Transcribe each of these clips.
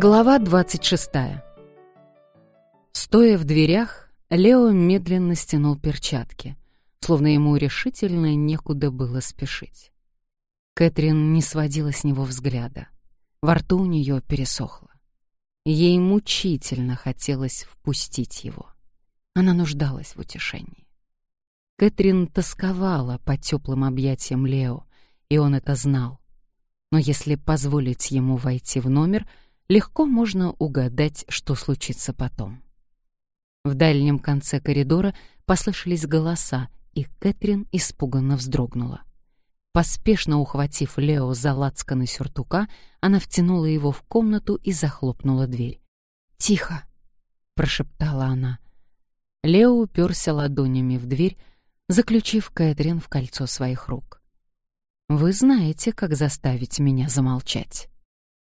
Глава 26. Стоя в дверях, Лео медленно стянул перчатки, словно ему решительно некуда было спешить. Кэтрин не сводила с него взгляда. Во рту у нее пересохло. Ей мучительно хотелось впустить его. Она нуждалась в утешении. Кэтрин тосковала по теплым объятиям Лео, и он это знал. Но если позволить ему войти в номер — легко можно угадать, что случится потом. В дальнем конце коридора послышались голоса, и Кэтрин испуганно вздрогнула. Поспешно ухватив Лео за лацканы сюртука, она втянула его в комнату и захлопнула дверь. «Тихо!» — прошептала она. Лео уперся ладонями в дверь, заключив Кэтрин в кольцо своих рук. «Вы знаете, как заставить меня замолчать».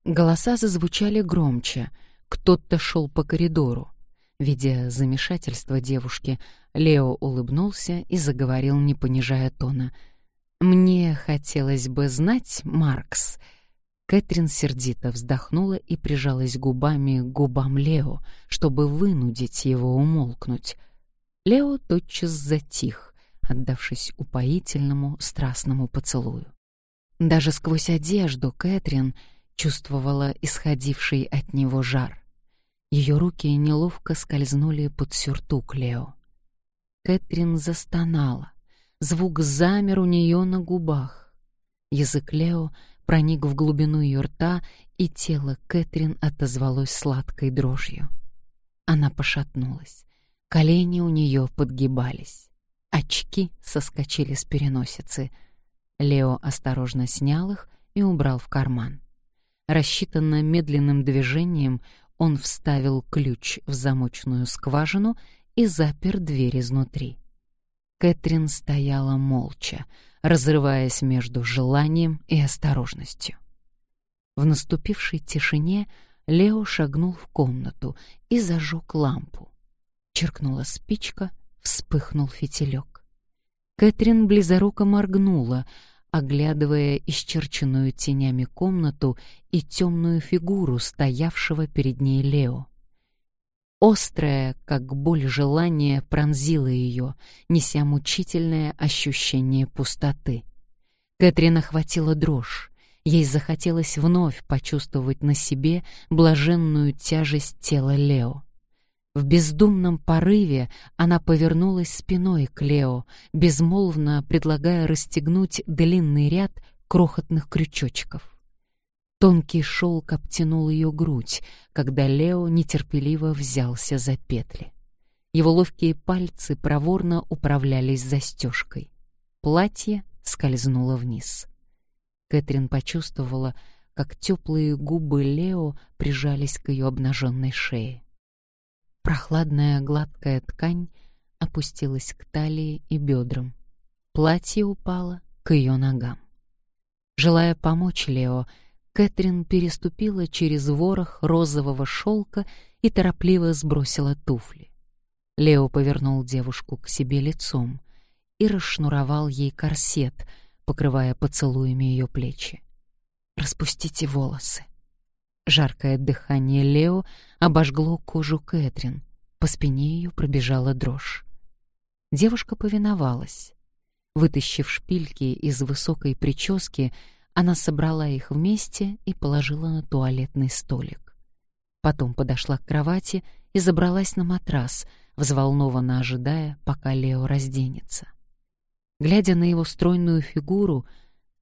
Голоса зазвучали громче. Кто-то шел по коридору. Видя замешательство девушки, Лео улыбнулся и заговорил, не понижая тона. «Мне хотелось бы знать, Маркс...» Кэтрин сердито вздохнула и прижалась губами к губам Лео, чтобы вынудить его умолкнуть. Лео тотчас затих, отдавшись упоительному страстному поцелую. Даже сквозь одежду Кэтрин чувствовала исходивший от него жар. Ее руки неловко скользнули под сюртук Лео. Кэтрин застонала. Звук замер у нее на губах. Язык Лео проник в глубину ее рта, и тело Кэтрин отозвалось сладкой дрожью. Она пошатнулась. Колени у нее подгибались. Очки соскочили с переносицы. Лео осторожно снял их и убрал в карман. Рассчитанно медленным движением он вставил ключ в замочную скважину и запер дверь изнутри. Кэтрин стояла молча, разрываясь между желанием и осторожностью. В наступившей тишине Лео шагнул в комнату и зажег лампу. Черкнула спичка, вспыхнул фитилек. Кэтрин близоруко моргнула, оглядывая исчерченную тенями комнату и темную фигуру стоявшего перед ней Лео. Острое, как боль желание, пронзило ее, неся мучительное ощущение пустоты. Кэтрин охватила дрожь. Ей захотелось вновь почувствовать на себе блаженную тяжесть тела Лео. В бездумном порыве она повернулась спиной к Лео, безмолвно предлагая расстегнуть длинный ряд крохотных крючочков. Тонкий шелк обтянул ее грудь, когда Лео нетерпеливо взялся за петли. Его ловкие пальцы проворно управлялись застежкой. Платье скользнуло вниз. Кэтрин почувствовала, как теплые губы Лео прижались к ее обнаженной шее. Прохладная гладкая ткань опустилась к талии и бедрам. Платье упало к ее ногам. Желая помочь Лео, Кэтрин переступила через ворох розового шелка и торопливо сбросила туфли. Лео повернул девушку к себе лицом и расшнуровал ей корсет, покрывая поцелуями ее плечи. «Распустите волосы», Жаркое дыхание Лео обожгло кожу Кэтрин. По спине ее пробежала дрожь. Девушка повиновалась. Вытащив шпильки из высокой прически, она собрала их вместе и положила на туалетный столик. Потом подошла к кровати и забралась на матрас, взволнованно ожидая, пока Лео разденется. Глядя на его стройную фигуру,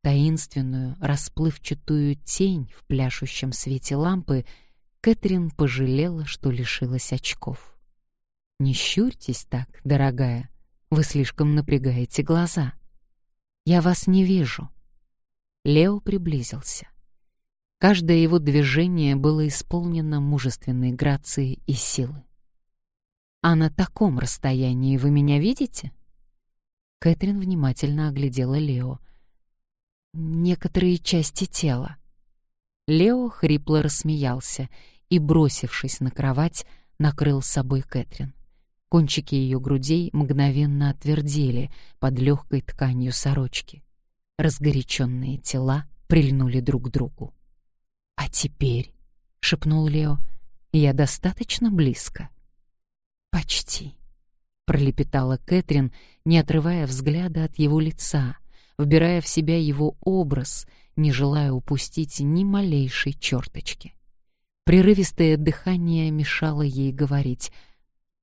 таинственную, расплывчатую тень в пляшущем свете лампы, Кэтрин пожалела, что лишилась очков. «Не щурьтесь так, дорогая, вы слишком напрягаете глаза. Я вас не вижу». Лео приблизился. Каждое его движение было исполнено мужественной грацией и силы. «А на таком расстоянии вы меня видите?» Кэтрин внимательно оглядела Лео — некоторые части тела. Лео хрипло рассмеялся и, бросившись на кровать, накрыл собой Кэтрин. Кончики ее грудей мгновенно отвердели под легкой тканью сорочки. Разгоряченные тела прильнули друг к другу. «А теперь шепнул Лео. Я достаточно близко. Почти, пролепетала Кэтрин, не отрывая взгляда от его лица, вбирая в себя его образ, не желая упустить ни малейшей черточки. Прерывистое дыхание мешало ей говорить,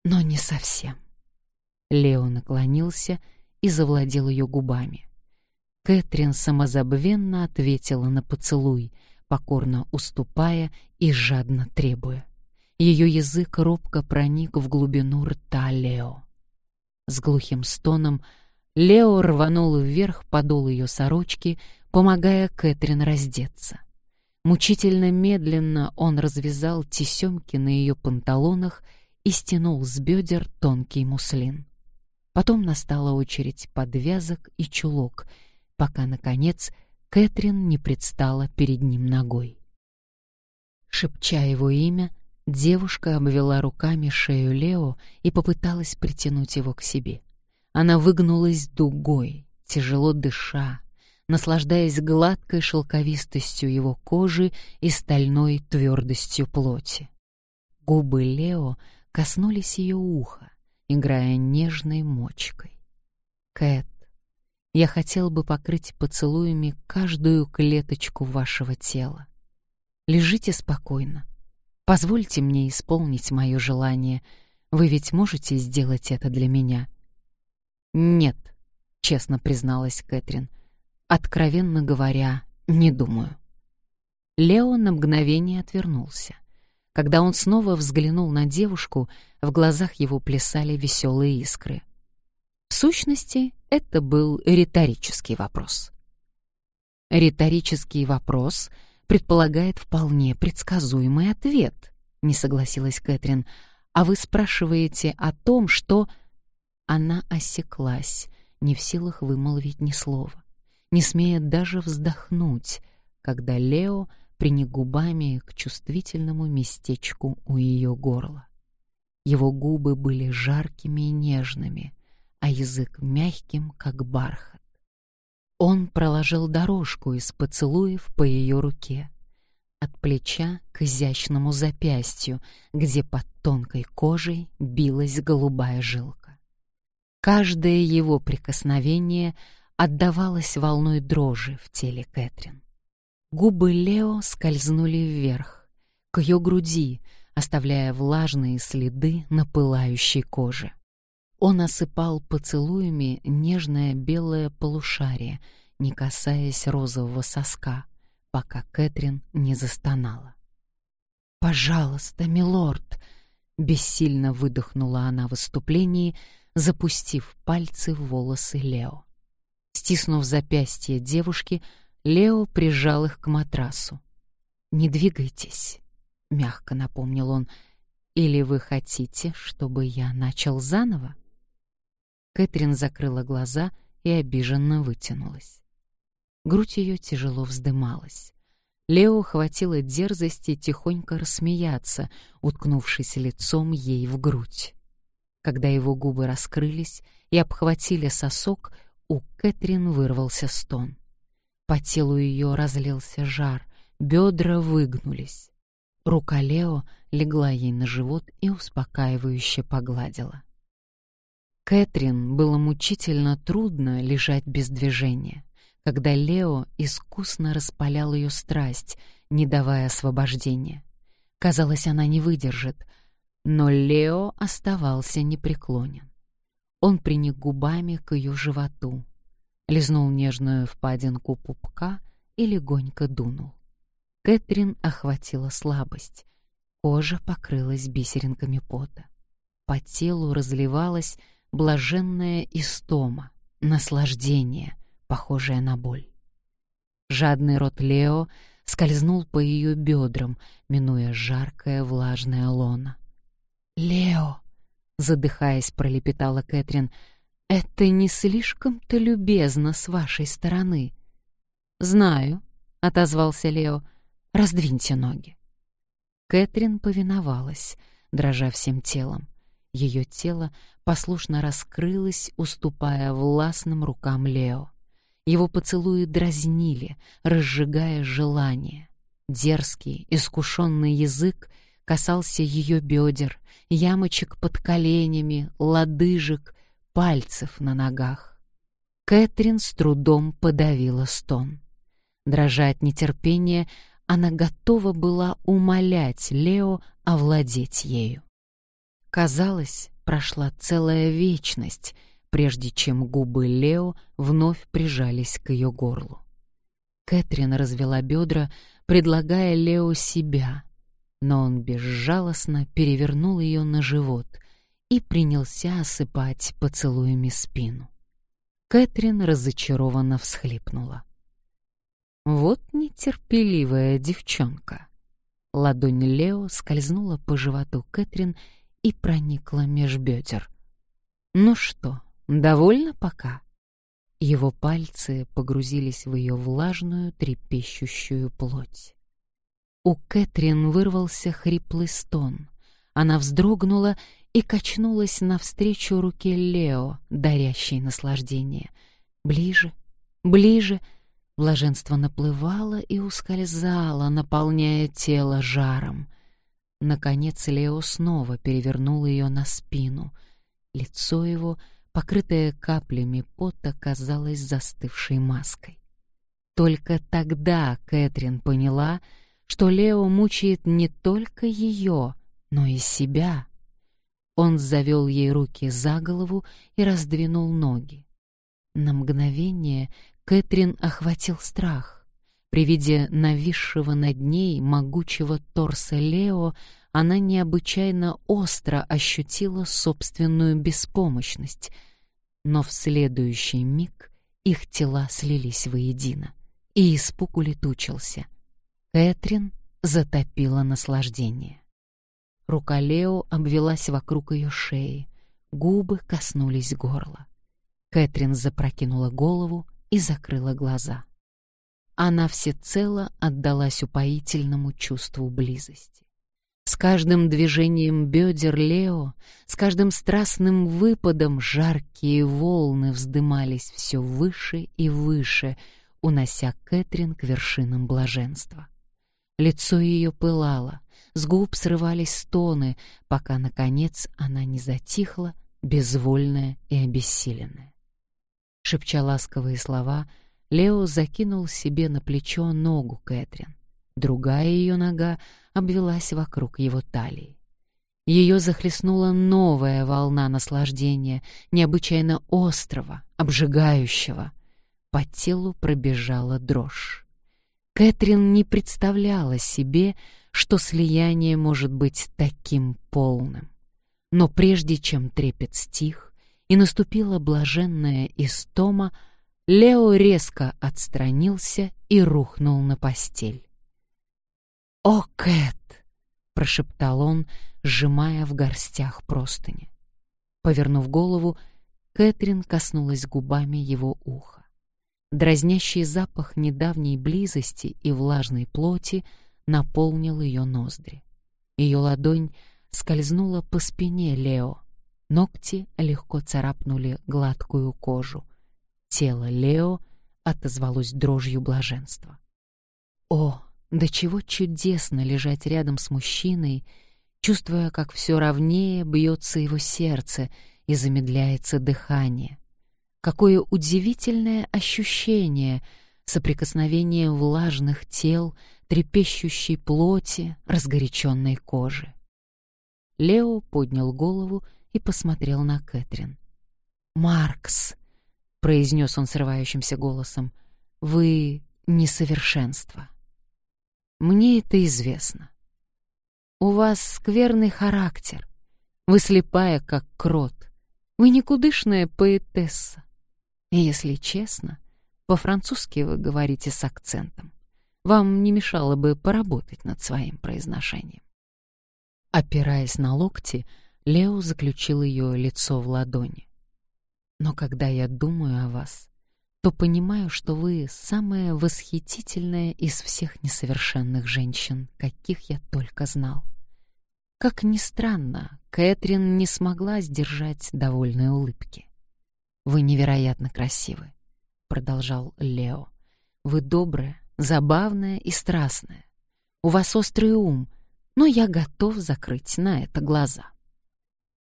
но не совсем. Лео наклонился и завладел ее губами. Кэтрин самозабвенно ответила на поцелуй, покорно уступая и жадно требуя. Ее язык робко проник в глубину рта Лео. С глухим стоном Лео рванул вверх подол ее сорочки, помогая Кэтрин раздеться. Мучительно медленно он развязал тесемки на ее панталонах и стянул с бедер тонкий муслин. Потом настала очередь подвязок и чулок, пока, наконец, Кэтрин не предстала перед ним ногой. Шепча его имя, девушка обвела руками шею Лео и попыталась притянуть его к себе. Она выгнулась дугой, тяжело дыша, наслаждаясь гладкой шелковистостью его кожи и стальной твердостью плоти. Губы Лео коснулись ее уха, играя нежной мочкой. «Кэт, я хотел бы покрыть поцелуями каждую клеточку вашего тела. Лежите спокойно. Позвольте мне исполнить мое желание. Вы ведь можете сделать это для меня?» «Нет», — честно призналась Кэтрин. «Откровенно говоря, не думаю». Лео на мгновение отвернулся. Когда он снова взглянул на девушку, в глазах его плясали веселые искры. В сущности, это был риторический вопрос. Риторический вопрос предполагает вполне предсказуемый ответ, не согласилась Кэтрин. А вы спрашиваете о том, что она осеклась, не в силах вымолвить ни слова, не смея даже вздохнуть, когда Лео приник губами к чувствительному местечку у ее горла. Его губы были жаркими и нежными, а язык мягким, как бархат. Он проложил дорожку из поцелуев по ее руке, от плеча к изящному запястью, где под тонкой кожей билась голубая жилка. Каждое его прикосновение отдавалось волной дрожи в теле Кэтрин. Губы Лео скользнули вверх, к ее груди, оставляя влажные следы на пылающей коже. Он осыпал поцелуями нежное белое полушарие, не касаясь розового соска, пока Кэтрин не застонала. «Пожалуйста, милорд!» — бессильно выдохнула она в выступлении, запустив пальцы в волосы Лео. Стиснув запястье девушки, Лео прижал их к матрасу. «Не двигайтесь», — мягко напомнил он. «Или вы хотите, чтобы я начал заново?» Кэтрин закрыла глаза и обиженно вытянулась. Грудь ее тяжело вздымалась. Лео хватило дерзости тихонько рассмеяться, уткнувшись лицом ей в грудь. Когда его губы раскрылись и обхватили сосок, у Кэтрин вырвался стон. По телу ее разлился жар, бедра выгнулись. Рука Лео легла ей на живот и успокаивающе погладила. Кэтрин было мучительно трудно лежать без движения, когда Лео искусно распалял ее страсть, не давая освобождения. Казалось, она не выдержит, но Лео оставался непреклонен. Он приник губами к ее животу, лизнул нежную впадинку пупка и легонько дунул. Кэтрин охватила слабость. Кожа покрылась бисеринками пота. По телу разливалась блаженная истома, наслаждение, похожее на боль. Жадный рот Лео скользнул по ее бедрам, минуя жаркое влажное лоно. «Лео!» — задыхаясь, пролепетала Кэтрин — это не слишком-то любезно с вашей стороны. Знаю, отозвался Лео. Раздвиньте ноги. Кэтрин повиновалась, дрожа всем телом. Ее тело послушно раскрылось, уступая властным рукам Лео. Его поцелуи дразнили, разжигая желание. Дерзкий, искушенный язык касался ее бедер, ямочек под коленями, лодыжек, пальцев на ногах. Кэтрин с трудом подавила стон. Дрожа от нетерпения, она готова была умолять Лео овладеть ею. Казалось, прошла целая вечность, прежде чем губы Лео вновь прижались к ее горлу. Кэтрин развела бедра, предлагая Лео себя, но он безжалостно перевернул ее на живот и принялся осыпать поцелуями спину. Кэтрин разочарованно всхлипнула. Вот нетерпеливая девчонка. Ладонь Лео скользнула по животу Кэтрин и проникла меж бедер. «Ну что, довольно пока?» Его пальцы погрузились в ее влажную, трепещущую плоть. У Кэтрин вырвался хриплый стон. Она вздрогнула и качнулась навстречу руке Лео, дарящей наслаждение. Ближе, ближе. Блаженство наплывало и ускользало, наполняя тело жаром. Наконец Лео снова перевернул ее на спину. Лицо его — покрытая каплями пота, казалась застывшей маской. Только тогда Кэтрин поняла, что Лео мучает не только ее, но и себя. Он завел ей руки за голову и раздвинул ноги. На мгновение Кэтрин охватил страх. При виде нависшего над ней могучего торса Лео она необычайно остро ощутила собственную беспомощность — но в следующий миг их тела слились воедино, и испуг улетучился. Кэтрин затопила наслаждение. Рука Лео обвелась вокруг ее шеи, губы коснулись горла. Кэтрин запрокинула голову и закрыла глаза. Она всецело отдалась упоительному чувству близости. С каждым движением бедер Лео, с каждым страстным выпадом жаркие волны вздымались все выше и выше, унося Кэтрин к вершинам блаженства. Лицо ее пылало, с губ срывались стоны, пока, наконец, она не затихла, безвольная и обессиленная. Шепча ласковые слова, Лео закинул себе на плечо ногу Кэтрин. Другая ее нога обвелась вокруг его талии. Ее захлестнула новая волна наслаждения, необычайно острого, обжигающего. По телу пробежала дрожь. Кэтрин не представляла себе, что слияние может быть таким полным. Но прежде чем трепет стих и наступила блаженная истома, Лео резко отстранился и рухнул на постель. «О, Кэт!» — прошептал он, сжимая в горстях простыни. Повернув голову, Кэтрин коснулась губами его уха. Дразнящий запах недавней близости и влажной плоти наполнил ее ноздри. Ее ладонь скользнула по спине Лео. Ногти легко царапнули гладкую кожу. Тело Лео отозвалось дрожью блаженства. О, до чего чудесно лежать рядом с мужчиной, чувствуя, как все ровнее бьется его сердце и замедляется дыхание. Какое удивительное ощущение соприкосновения влажных тел, трепещущей плоти, разгоряченной кожи. Лео поднял голову и посмотрел на Кэтрин. «Маркс», — произнес он срывающимся голосом, — «вы несовершенство». Мне это известно. У вас скверный характер. Вы слепая, как крот. Вы никудышная поэтесса. Если честно, по-французски вы говорите с акцентом. Вам не мешало бы поработать над своим произношением. Опираясь на локти, Лео заключил ее лицо в ладони. Но когда я думаю о вас, то понимаю, что вы самая восхитительная из всех несовершенных женщин, каких я только знал. Как ни странно, Кэтрин не смогла сдержать довольной улыбки. «Вы невероятно красивы», — продолжал Лео. «Вы добрая, забавная и страстная. у вас острый ум, но я готов закрыть на это глаза».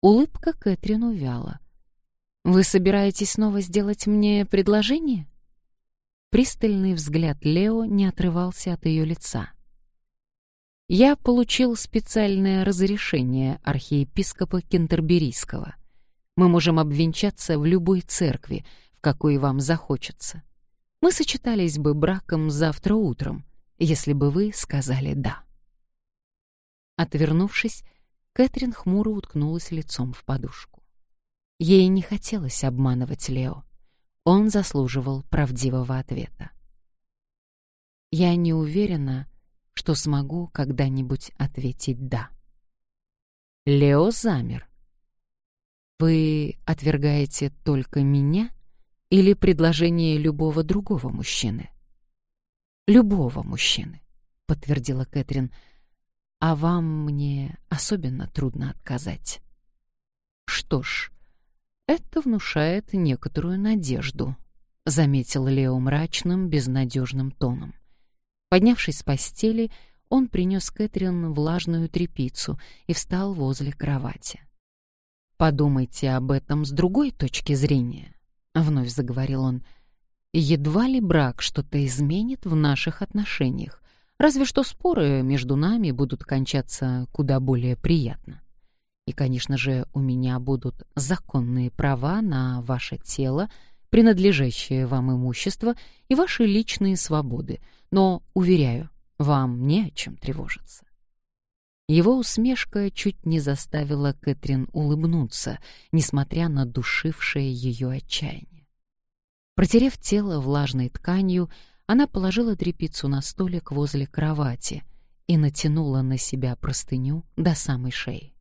Улыбка Кэтрин увяла. «Вы собираетесь снова сделать мне предложение?» Пристальный взгляд Лео не отрывался от ее лица. «Я получил специальное разрешение архиепископа Кентерберийского. Мы можем обвенчаться в любой церкви, в какой вам захочется. Мы сочетались бы браком завтра утром, если бы вы сказали «да». Отвернувшись, Кэтрин хмуро уткнулась лицом в подушку. Ей не хотелось обманывать Лео. Он заслуживал правдивого ответа. Я не уверена, что смогу когда-нибудь ответить «да». Лео замер. «Вы отвергаете только меня или предложение любого другого мужчины?» «Любого мужчины», — подтвердила Кэтрин, — а вам мне особенно трудно отказать. Что ж, это внушает некоторую надежду, заметил Лео мрачным, безнадежным тоном. Поднявшись с постели, он принес Кэтрин влажную тряпицу и встал возле кровати. «Подумайте об этом с другой точки зрения», — вновь заговорил он. «Едва ли брак что-то изменит в наших отношениях. Разве что споры между нами будут кончаться куда более приятно. И, конечно же, у меня будут законные права на ваше тело, принадлежащее вам имущество и ваши личные свободы, но, уверяю, вам не о чем тревожиться. Его усмешка чуть не заставила Кэтрин улыбнуться, несмотря на душившее ее отчаяние. Протерев тело влажной тканью, она положила тряпицу на столик возле кровати и натянула на себя простыню до самой шеи.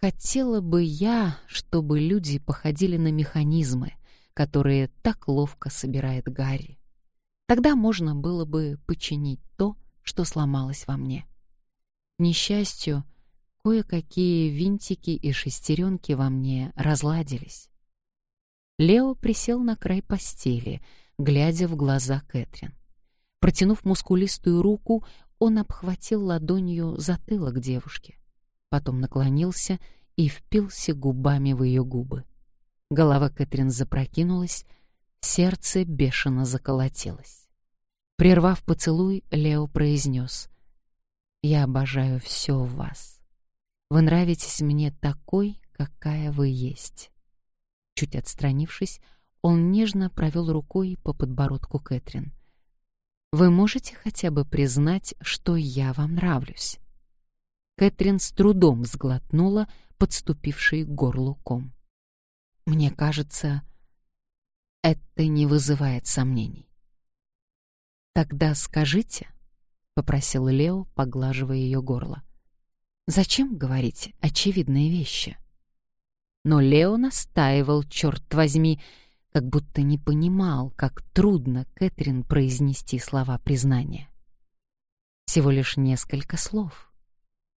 Хотела бы я, чтобы люди походили на механизмы, которые так ловко собирает Гарри. Тогда можно было бы починить то, что сломалось во мне. Несчастью, кое-какие винтики и шестеренки во мне разладились. Лео присел на край постели — глядя в глаза Кэтрин. Протянув мускулистую руку, он обхватил ладонью затылок девушки. Потом наклонился и впился губами в ее губы. Голова Кэтрин запрокинулась, сердце бешено заколотилось. Прервав поцелуй, Лео произнес: «Я обожаю все в вас. Вы нравитесь мне такой, какая вы есть». Чуть отстранившись, он нежно провел рукой по подбородку Кэтрин. «Вы можете хотя бы признать, что я вам нравлюсь?» Кэтрин с трудом сглотнула подступивший к горлу ком. «Мне кажется, это не вызывает сомнений». «Тогда скажите», — попросил Лео, поглаживая ее горло. «Зачем говорить очевидные вещи?» Но Лео настаивал, черт возьми, — как будто не понимал, как трудно Кэтрин произнести слова признания. Всего лишь несколько слов.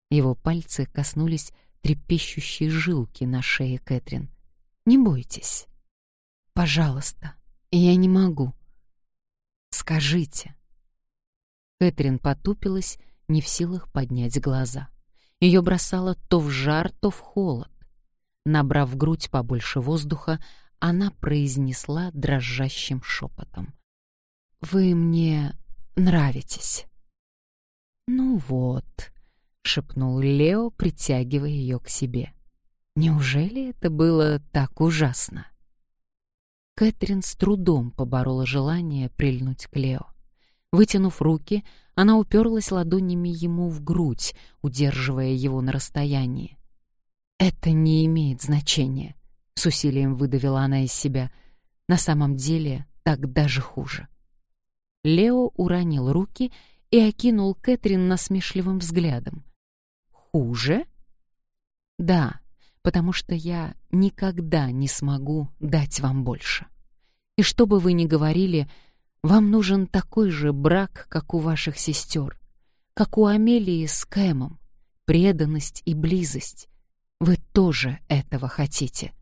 Его пальцы коснулись трепещущей жилки на шее Кэтрин. «Не бойтесь. Пожалуйста, я не могу. Скажите». Кэтрин потупилась, не в силах поднять глаза. Ее бросало то в жар, то в холод. Набрав в грудь побольше воздуха, она произнесла дрожащим шепотом. «Вы мне нравитесь». «Ну вот», — шепнул Лео, притягивая ее к себе. «Неужели это было так ужасно?» Кэтрин с трудом поборола желание прильнуть к Лео. Вытянув руки, она уперлась ладонями ему в грудь, удерживая его на расстоянии. «Это не имеет значения», с усилием выдавила она из себя. На самом деле, так даже хуже. Лео уронил руки и окинул Кэтрин насмешливым взглядом. Хуже? Да, потому что я никогда не смогу дать вам больше. И что бы вы ни говорили, вам нужен такой же брак, как у ваших сестер, как у Амелии с Кэмом, преданность и близость. Вы тоже этого хотите.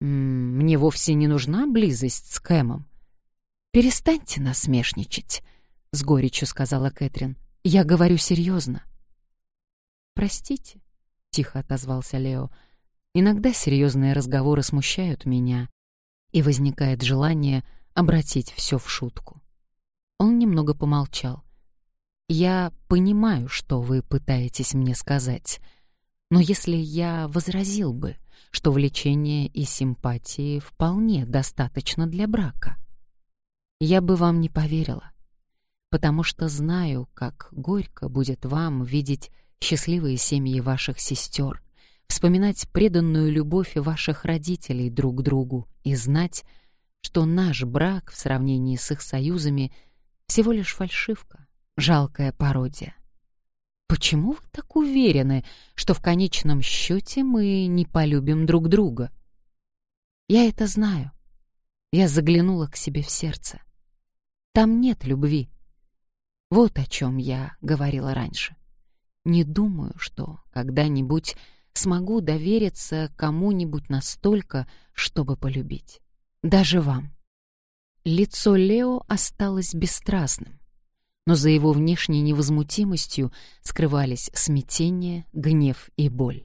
Мне вовсе не нужна близость с Кэмом. Перестаньте насмешничать, с горечью сказала Кэтрин. Я говорю серьезно. Простите, тихо отозвался Лео. Иногда серьезные разговоры смущают меня, и возникает желание обратить все в шутку. Он немного помолчал. Я понимаю, что вы пытаетесь мне сказать, но если я возразил бы, что влечение и симпатии вполне достаточно для брака, я бы вам не поверила, потому что знаю, как горько будет вам видеть счастливые семьи ваших сестер, вспоминать преданную любовь ваших родителей друг другу и знать, что наш брак в сравнении с их союзами всего лишь фальшивка, жалкая пародия. Почему вы так уверены, что в конечном счете мы не полюбим друг друга? Я это знаю. Я заглянула к себе в сердце. Там нет любви. Вот о чем я говорила раньше. Не думаю, что когда-нибудь смогу довериться кому-нибудь настолько, чтобы полюбить. Даже вам. Лицо Лео осталось бесстрастным, но за его внешней невозмутимостью скрывались смятение, гнев и боль.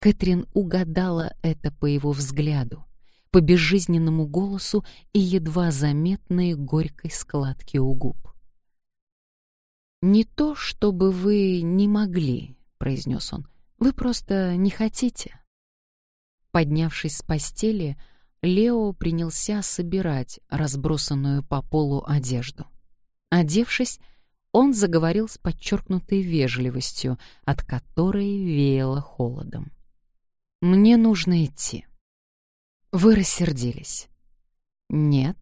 Кэтрин угадала это по его взгляду, по безжизненному голосу и едва заметной горькой складке у губ. «Не то, чтобы вы не могли», — произнес он, — «вы просто не хотите». Поднявшись с постели, Лео принялся собирать разбросанную по полу одежду. Одевшись, он заговорил с подчеркнутой вежливостью, от которой веяло холодом. «Мне нужно идти». Вы рассердились. «Нет.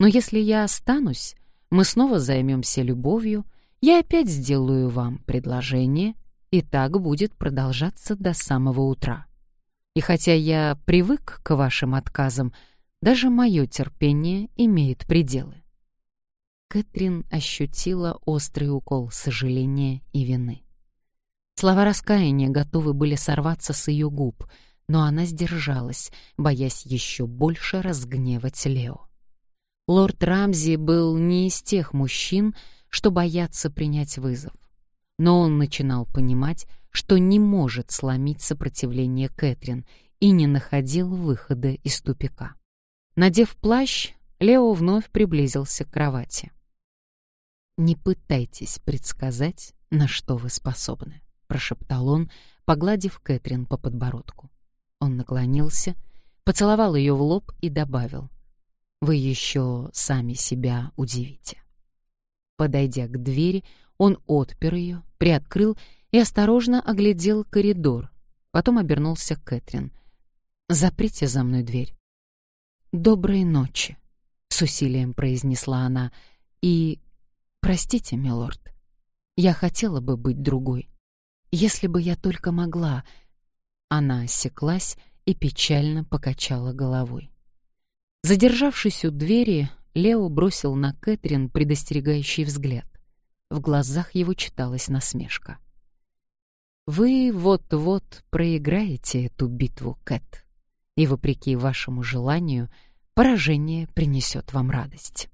Но если я останусь, мы снова займемся любовью, я опять сделаю вам предложение, и так будет продолжаться до самого утра. И хотя я привык к вашим отказам, даже мое терпение имеет пределы. Кэтрин ощутила острый укол сожаления и вины. Слова раскаяния готовы были сорваться с ее губ, но она сдержалась, боясь еще больше разгневать Лео. Лорд Рамзи был не из тех мужчин, что боятся принять вызов. Но он начинал понимать, что не может сломить сопротивление Кэтрин и не находил выхода из тупика. Надев плащ, Лео вновь приблизился к кровати. «Не пытайтесь предсказать, на что вы способны», — прошептал он, погладив Кэтрин по подбородку. Он наклонился, поцеловал ее в лоб и добавил, «Вы еще сами себя удивите». Подойдя к двери, он отпер ее, приоткрыл и осторожно оглядел коридор. Потом обернулся к Кэтрин. «Заприте за мной дверь». «Доброй ночи», — с усилием произнесла она. «И простите, милорд, я хотела бы быть другой. Если бы я только могла...» Она осеклась и печально покачала головой. Задержавшись у двери, Лео бросил на Кэтрин предостерегающий взгляд. В глазах его читалась насмешка. «Вы вот-вот проиграете эту битву, Кэт, и, вопреки вашему желанию, поражение принесет вам радость».